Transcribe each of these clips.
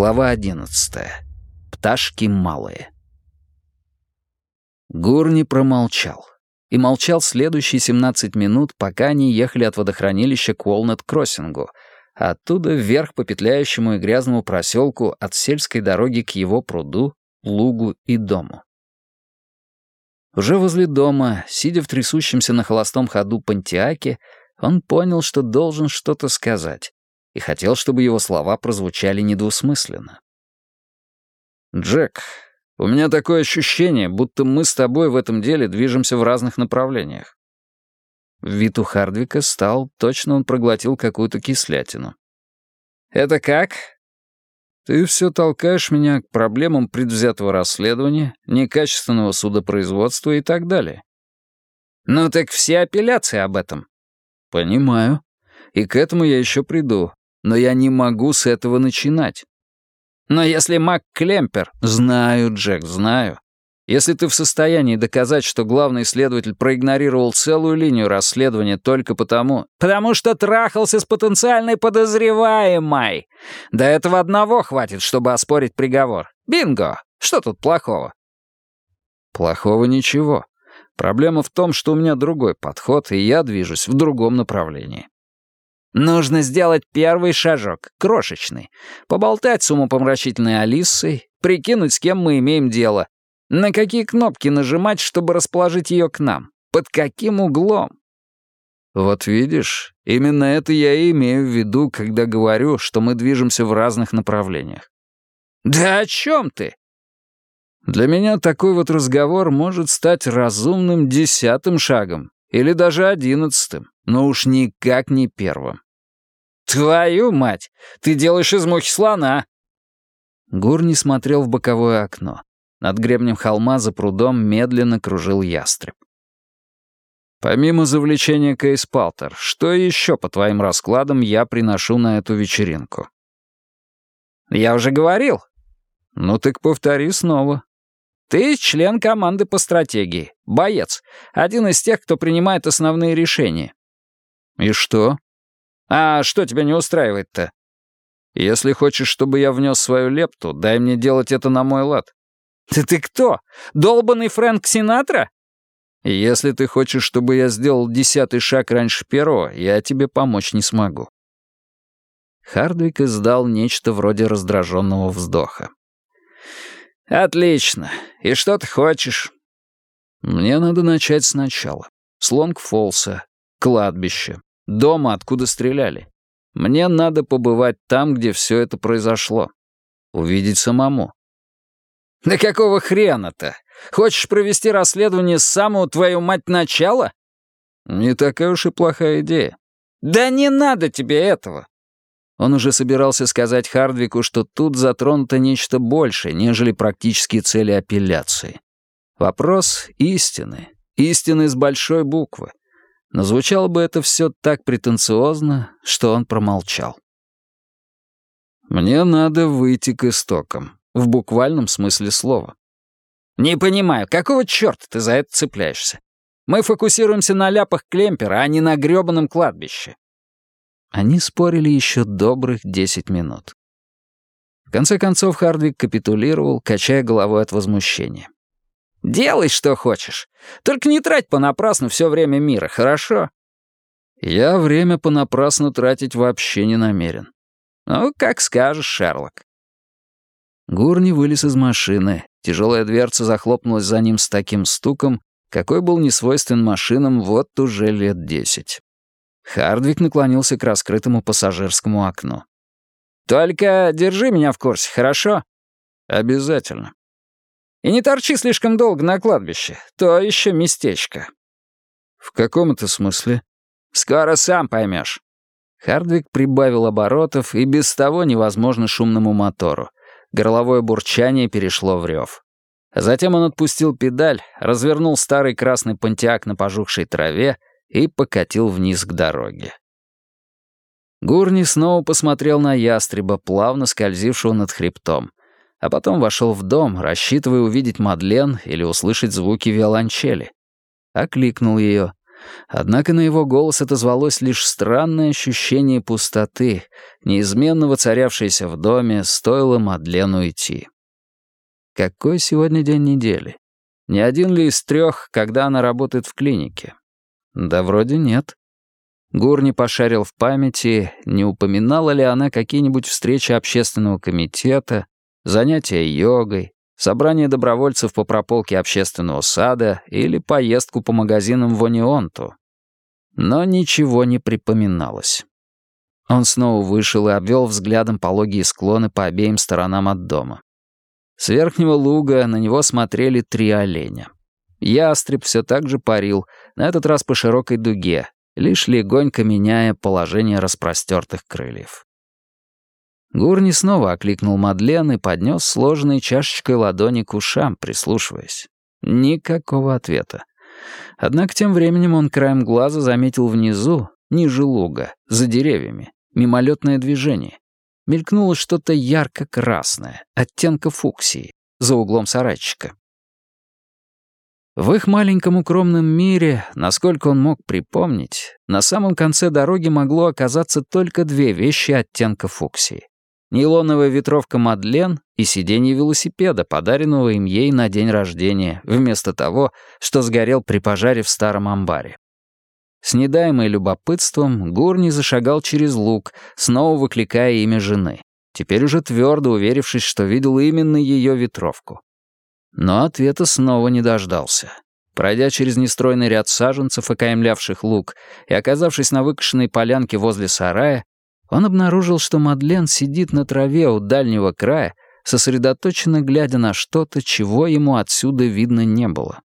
Глава одиннадцатая. Пташки малые. Гурни промолчал. И молчал следующие 17 минут, пока они ехали от водохранилища к Уолнет-Кроссингу, а оттуда вверх по петляющему и грязному проселку от сельской дороги к его пруду, лугу и дому. Уже возле дома, сидя в трясущемся на холостом ходу Пантиаке, он понял, что должен что-то сказать и хотел, чтобы его слова прозвучали недвусмысленно. «Джек, у меня такое ощущение, будто мы с тобой в этом деле движемся в разных направлениях». Вид у Хардвика стал, точно он проглотил какую-то кислятину. «Это как?» «Ты все толкаешь меня к проблемам предвзятого расследования, некачественного судопроизводства и так далее». «Ну так все апелляции об этом». «Понимаю. И к этому я еще приду но я не могу с этого начинать. Но если Мак Клемпер... Знаю, Джек, знаю. Если ты в состоянии доказать, что главный следователь проигнорировал целую линию расследования только потому... Потому что трахался с потенциальной подозреваемой. До этого одного хватит, чтобы оспорить приговор. Бинго! Что тут плохого? Плохого ничего. Проблема в том, что у меня другой подход, и я движусь в другом направлении. Нужно сделать первый шажок, крошечный. Поболтать с умопомрачительной Алисой, прикинуть, с кем мы имеем дело. На какие кнопки нажимать, чтобы расположить ее к нам? Под каким углом? Вот видишь, именно это я и имею в виду, когда говорю, что мы движемся в разных направлениях. Да о чем ты? Для меня такой вот разговор может стать разумным десятым шагом, или даже одиннадцатым но уж никак не первым. «Твою мать! Ты делаешь из мухи слона!» Гурни смотрел в боковое окно. Над гребнем холма за прудом медленно кружил ястреб. «Помимо завлечения Кейс Палтер, что еще, по твоим раскладам, я приношу на эту вечеринку?» «Я уже говорил». «Ну так повтори снова». «Ты член команды по стратегии, боец, один из тех, кто принимает основные решения. «И что?» «А что тебя не устраивает-то?» «Если хочешь, чтобы я внес свою лепту, дай мне делать это на мой лад». «Ты ты кто? Долбанный Фрэнк Синатра?» «Если ты хочешь, чтобы я сделал десятый шаг раньше первого, я тебе помочь не смогу». Хардвик издал нечто вроде раздраженного вздоха. «Отлично. И что ты хочешь?» «Мне надо начать сначала. С Лонг-Фолса, кладбище, Дома, откуда стреляли. Мне надо побывать там, где все это произошло. Увидеть самому. «Да какого хрена-то? Хочешь провести расследование с самого, твою мать, начала?» «Не такая уж и плохая идея». «Да не надо тебе этого!» Он уже собирался сказать Хардвику, что тут затронуто нечто большее, нежели практические цели апелляции. Вопрос истины. Истины с большой буквы. Но звучало бы это все так претенциозно, что он промолчал. «Мне надо выйти к истокам, в буквальном смысле слова». «Не понимаю, какого черта ты за это цепляешься? Мы фокусируемся на ляпах Клемпера, а не на грёбаном кладбище». Они спорили еще добрых десять минут. В конце концов Хардвик капитулировал, качая головой от возмущения. Делай, что хочешь. Только не трать понапрасну все время мира, хорошо?» «Я время понапрасну тратить вообще не намерен». «Ну, как скажешь, Шерлок». Гурни вылез из машины. Тяжелая дверца захлопнулась за ним с таким стуком, какой был несвойствен машинам вот уже лет десять. Хардвик наклонился к раскрытому пассажирскому окну. «Только держи меня в курсе, хорошо?» «Обязательно». И не торчи слишком долго на кладбище. То еще местечко». «В каком это смысле?» «Скоро сам поймешь». Хардвик прибавил оборотов и без того невозможно шумному мотору. Горловое бурчание перешло в рев. Затем он отпустил педаль, развернул старый красный понтиак на пожухшей траве и покатил вниз к дороге. Гурни снова посмотрел на ястреба, плавно скользившего над хребтом а потом вошел в дом, рассчитывая увидеть Мадлен или услышать звуки виолончели. Окликнул ее. Однако на его голос отозвалось лишь странное ощущение пустоты, неизменно воцарявшееся в доме, стоило Мадлену идти. Какой сегодня день недели? Не один ли из трех, когда она работает в клинике? Да вроде нет. Гурни пошарил в памяти, не упоминала ли она какие-нибудь встречи общественного комитета, занятия йогой, собрание добровольцев по прополке общественного сада или поездку по магазинам в Онионту. Но ничего не припоминалось. Он снова вышел и обвел взглядом пологие склоны по обеим сторонам от дома. С верхнего луга на него смотрели три оленя. Ястреб все так же парил, на этот раз по широкой дуге, лишь легонько меняя положение распростертых крыльев. Гурни снова окликнул Мадлен и поднес сложенной чашечкой ладони к ушам, прислушиваясь. Никакого ответа. Однако тем временем он краем глаза заметил внизу, ниже луга, за деревьями, мимолетное движение. Мелькнуло что-то ярко-красное, оттенка фуксии, за углом сарайчика. В их маленьком укромном мире, насколько он мог припомнить, на самом конце дороги могло оказаться только две вещи оттенка фуксии. Нейлоновая ветровка Мадлен и сиденье велосипеда, подаренного им ей на день рождения, вместо того, что сгорел при пожаре в старом амбаре. С недаемой любопытством Гурни зашагал через луг, снова выкликая имя жены, теперь уже твердо уверившись, что видел именно ее ветровку. Но ответа снова не дождался. Пройдя через нестройный ряд саженцев, окаймлявших луг, и оказавшись на выкошенной полянке возле сарая, он обнаружил, что Мадлен сидит на траве у дальнего края, сосредоточенно глядя на что-то, чего ему отсюда видно не было.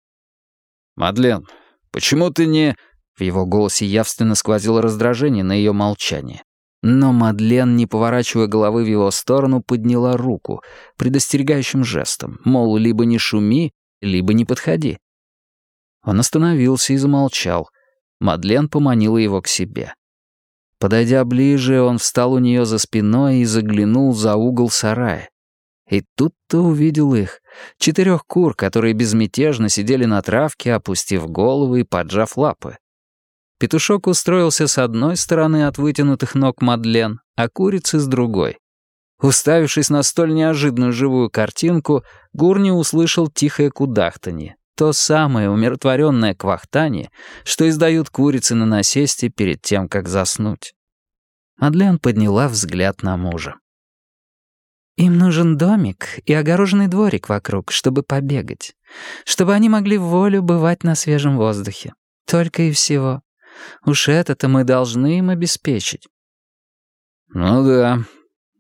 «Мадлен, почему ты не...» В его голосе явственно сквозило раздражение на ее молчание. Но Мадлен, не поворачивая головы в его сторону, подняла руку, предостерегающим жестом, мол, либо не шуми, либо не подходи. Он остановился и замолчал. Мадлен поманила его к себе. Подойдя ближе, он встал у нее за спиной и заглянул за угол сарая. И тут-то увидел их, четырех кур, которые безмятежно сидели на травке, опустив головы и поджав лапы. Петушок устроился с одной стороны от вытянутых ног Мадлен, а курицы с другой. Уставившись на столь неожиданную живую картинку, Гурни услышал тихое кудахтанье, то самое умиротворенное квахтание, что издают курицы на насесте перед тем, как заснуть. Мадлен подняла взгляд на мужа. «Им нужен домик и огороженный дворик вокруг, чтобы побегать, чтобы они могли в волю бывать на свежем воздухе. Только и всего. Уж это-то мы должны им обеспечить». «Ну да».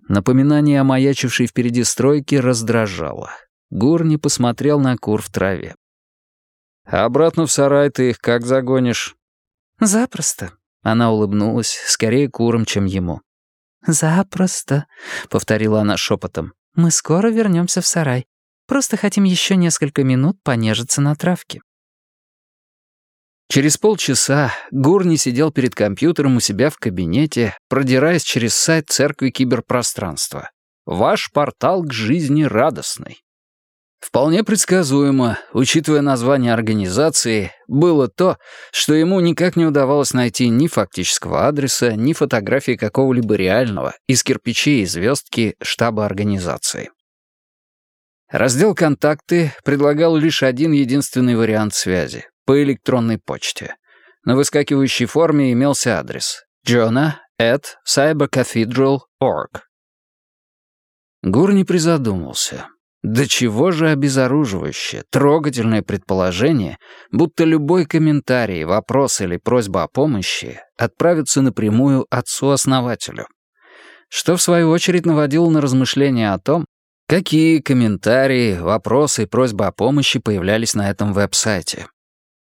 Напоминание о маячившей впереди стройке раздражало. Гурни посмотрел на кур в траве. А обратно в сарай ты их как загонишь?» «Запросто». Она улыбнулась, скорее куром, чем ему. «Запросто», — повторила она шепотом. «Мы скоро вернемся в сарай. Просто хотим еще несколько минут понежиться на травке». Через полчаса Гурни сидел перед компьютером у себя в кабинете, продираясь через сайт Церкви Киберпространства. «Ваш портал к жизни радостный». Вполне предсказуемо, учитывая название организации, было то, что ему никак не удавалось найти ни фактического адреса, ни фотографии какого-либо реального из кирпичей и звездки штаба организации. Раздел «Контакты» предлагал лишь один единственный вариант связи — по электронной почте. На выскакивающей форме имелся адрес jonah at cybercathedral.org. Гур не призадумался. До чего же обезоруживающее, трогательное предположение, будто любой комментарий, вопрос или просьба о помощи отправятся напрямую отцу-основателю. Что, в свою очередь, наводило на размышления о том, какие комментарии, вопросы и просьбы о помощи появлялись на этом веб-сайте.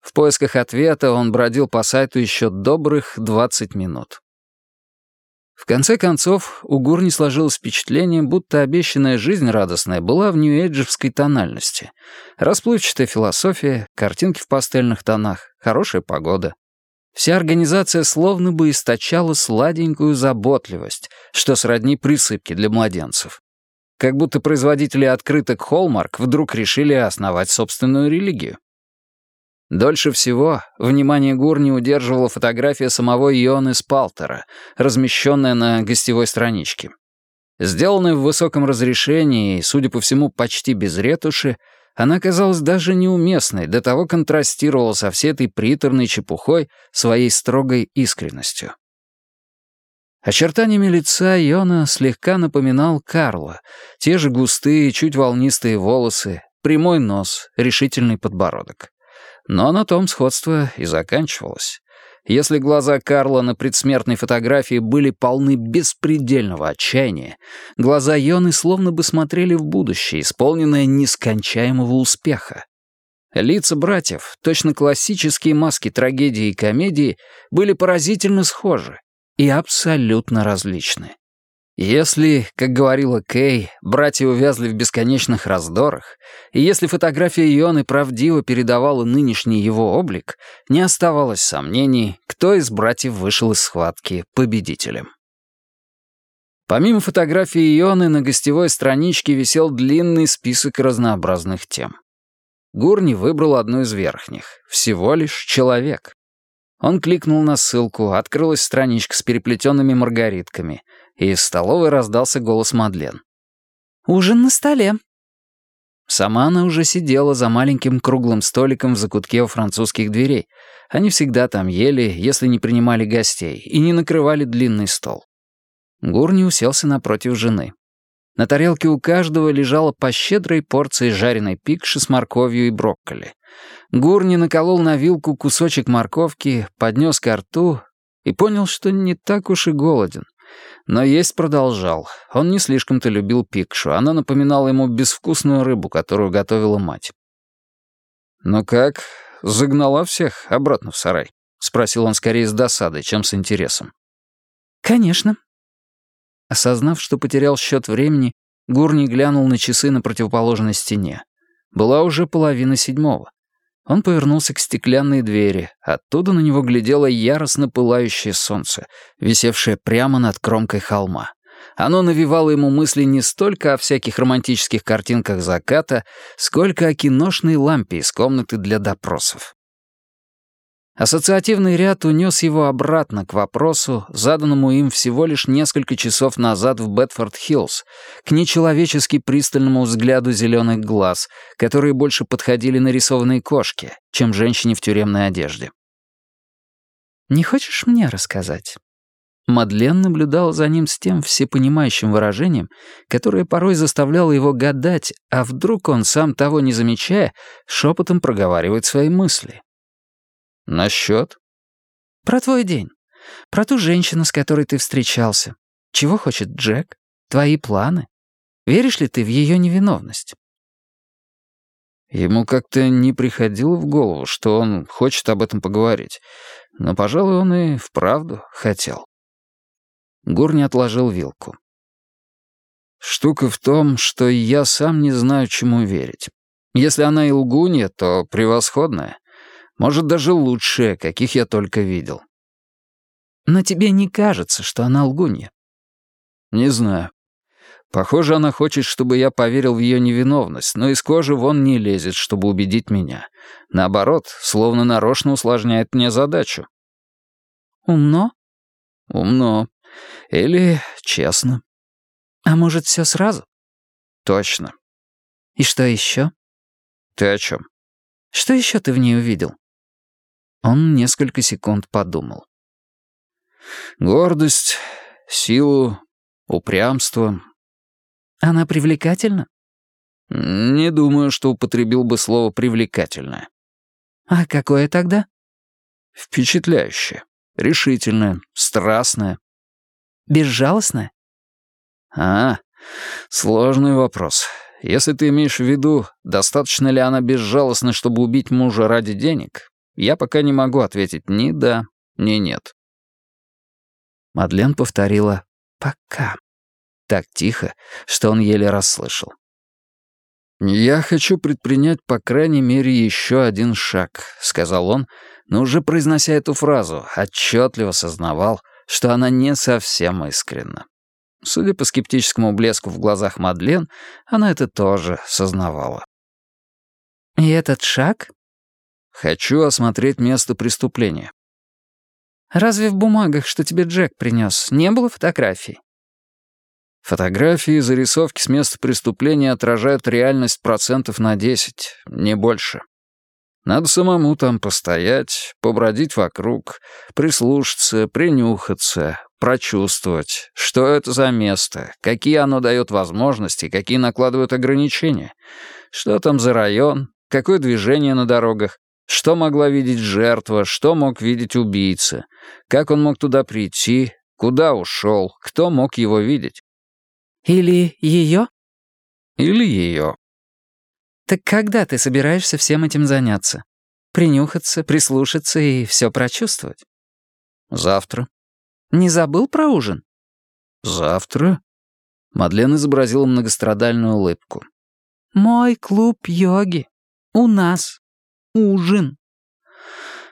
В поисках ответа он бродил по сайту еще добрых 20 минут. В конце концов, у Гурни сложилось впечатление, будто обещанная жизнь радостная была в нью-эйджевской тональности. Расплывчатая философия, картинки в пастельных тонах, хорошая погода. Вся организация словно бы источала сладенькую заботливость, что сродни присыпке для младенцев. Как будто производители открыток Hallmark вдруг решили основать собственную религию. Дольше всего внимание Гурни удерживала фотография самого Ионы Спалтера, размещенная на гостевой страничке. Сделанная в высоком разрешении и, судя по всему, почти без ретуши, она казалась даже неуместной, до того контрастировала со всей этой приторной чепухой своей строгой искренностью. Очертаниями лица Йона слегка напоминал Карла. Те же густые, чуть волнистые волосы, прямой нос, решительный подбородок. Но на том сходство и заканчивалось. Если глаза Карла на предсмертной фотографии были полны беспредельного отчаяния, глаза Йоны словно бы смотрели в будущее, исполненное нескончаемого успеха. Лица братьев, точно классические маски трагедии и комедии, были поразительно схожи и абсолютно различны. Если, как говорила Кей, братья увязли в бесконечных раздорах, и если фотография Ионы правдиво передавала нынешний его облик, не оставалось сомнений, кто из братьев вышел из схватки победителем. Помимо фотографии Ионы на гостевой страничке висел длинный список разнообразных тем. Гурни выбрал одну из верхних, всего лишь человек. Он кликнул на ссылку, открылась страничка с переплетенными маргаритками — и из столовой раздался голос Мадлен. «Ужин на столе». Сама она уже сидела за маленьким круглым столиком в закутке у французских дверей. Они всегда там ели, если не принимали гостей, и не накрывали длинный стол. Гурни уселся напротив жены. На тарелке у каждого лежала по щедрой порции жареной пикши с морковью и брокколи. Гурни наколол на вилку кусочек морковки, поднес ко рту и понял, что не так уж и голоден. Но есть продолжал. Он не слишком-то любил пикшу. Она напоминала ему безвкусную рыбу, которую готовила мать. «Ну как, загнала всех обратно в сарай?» — спросил он скорее с досадой, чем с интересом. «Конечно». Осознав, что потерял счет времени, Гурни глянул на часы на противоположной стене. Была уже половина седьмого. Он повернулся к стеклянной двери. Оттуда на него глядело яростно пылающее солнце, висевшее прямо над кромкой холма. Оно навевало ему мысли не столько о всяких романтических картинках заката, сколько о киношной лампе из комнаты для допросов. Ассоциативный ряд унес его обратно к вопросу, заданному им всего лишь несколько часов назад в Бетфорд-Хиллз, к нечеловечески пристальному взгляду зеленых глаз, которые больше подходили нарисованной кошке, чем женщине в тюремной одежде. «Не хочешь мне рассказать?» Мадлен наблюдала за ним с тем всепонимающим выражением, которое порой заставляло его гадать, а вдруг он, сам того не замечая, шепотом проговаривает свои мысли. «Насчет?» «Про твой день. Про ту женщину, с которой ты встречался. Чего хочет Джек? Твои планы? Веришь ли ты в ее невиновность?» Ему как-то не приходило в голову, что он хочет об этом поговорить. Но, пожалуй, он и вправду хотел. Гурни отложил вилку. «Штука в том, что я сам не знаю, чему верить. Если она и лгунья, то превосходная. Может, даже лучшие, каких я только видел. Но тебе не кажется, что она лгунья? Не знаю. Похоже, она хочет, чтобы я поверил в ее невиновность, но из кожи вон не лезет, чтобы убедить меня. Наоборот, словно нарочно усложняет мне задачу. Умно? Умно. Или честно. А может, все сразу? Точно. И что еще? Ты о чем? Что еще ты в ней увидел? Он несколько секунд подумал. Гордость, силу, упрямство. Она привлекательна? Не думаю, что употребил бы слово «привлекательное». А какое тогда? Впечатляющее, решительное, страстное. Безжалостное? А, сложный вопрос. Если ты имеешь в виду, достаточно ли она безжалостна, чтобы убить мужа ради денег, я пока не могу ответить ни да, ни нет. Мадлен повторила «пока». Так тихо, что он еле расслышал. «Я хочу предпринять, по крайней мере, еще один шаг», — сказал он, но уже произнося эту фразу, отчетливо сознавал, что она не совсем искренна. Судя по скептическому блеску в глазах Мадлен, она это тоже сознавала. «И этот шаг Хочу осмотреть место преступления». «Разве в бумагах, что тебе Джек принес, не было фотографий?» Фотографии и зарисовки с места преступления отражают реальность процентов на 10, не больше. Надо самому там постоять, побродить вокруг, прислушаться, принюхаться, прочувствовать, что это за место, какие оно дает возможности, какие накладывают ограничения, что там за район, какое движение на дорогах, что могла видеть жертва, что мог видеть убийца, как он мог туда прийти, куда ушел, кто мог его видеть. Или ее? Или ее. Так когда ты собираешься всем этим заняться? Принюхаться, прислушаться и все прочувствовать? Завтра. Не забыл про ужин? Завтра. Мадлен изобразила многострадальную улыбку. Мой клуб йоги. У нас. Ужин.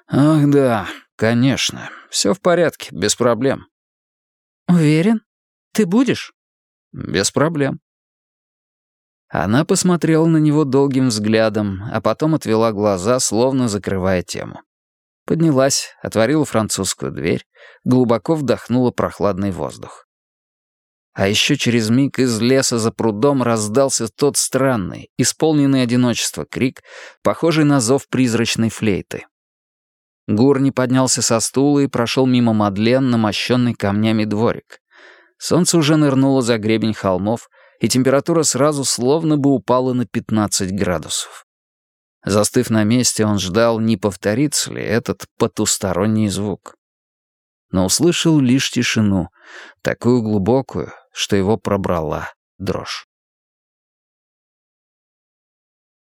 Ах да, конечно. Все в порядке, без проблем. Уверен? Ты будешь? Без проблем. Она посмотрела на него долгим взглядом, а потом отвела глаза, словно закрывая тему. Поднялась, отворила французскую дверь, глубоко вдохнула прохладный воздух. А еще через миг из леса за прудом раздался тот странный, исполненный одиночества крик, похожий на зов призрачной флейты. Гурни поднялся со стула и прошел мимо Мадлен на камнями дворик. Солнце уже нырнуло за гребень холмов, и температура сразу словно бы упала на 15 градусов. Застыв на месте, он ждал, не повторится ли этот потусторонний звук. Но услышал лишь тишину, такую глубокую, что его пробрала дрожь.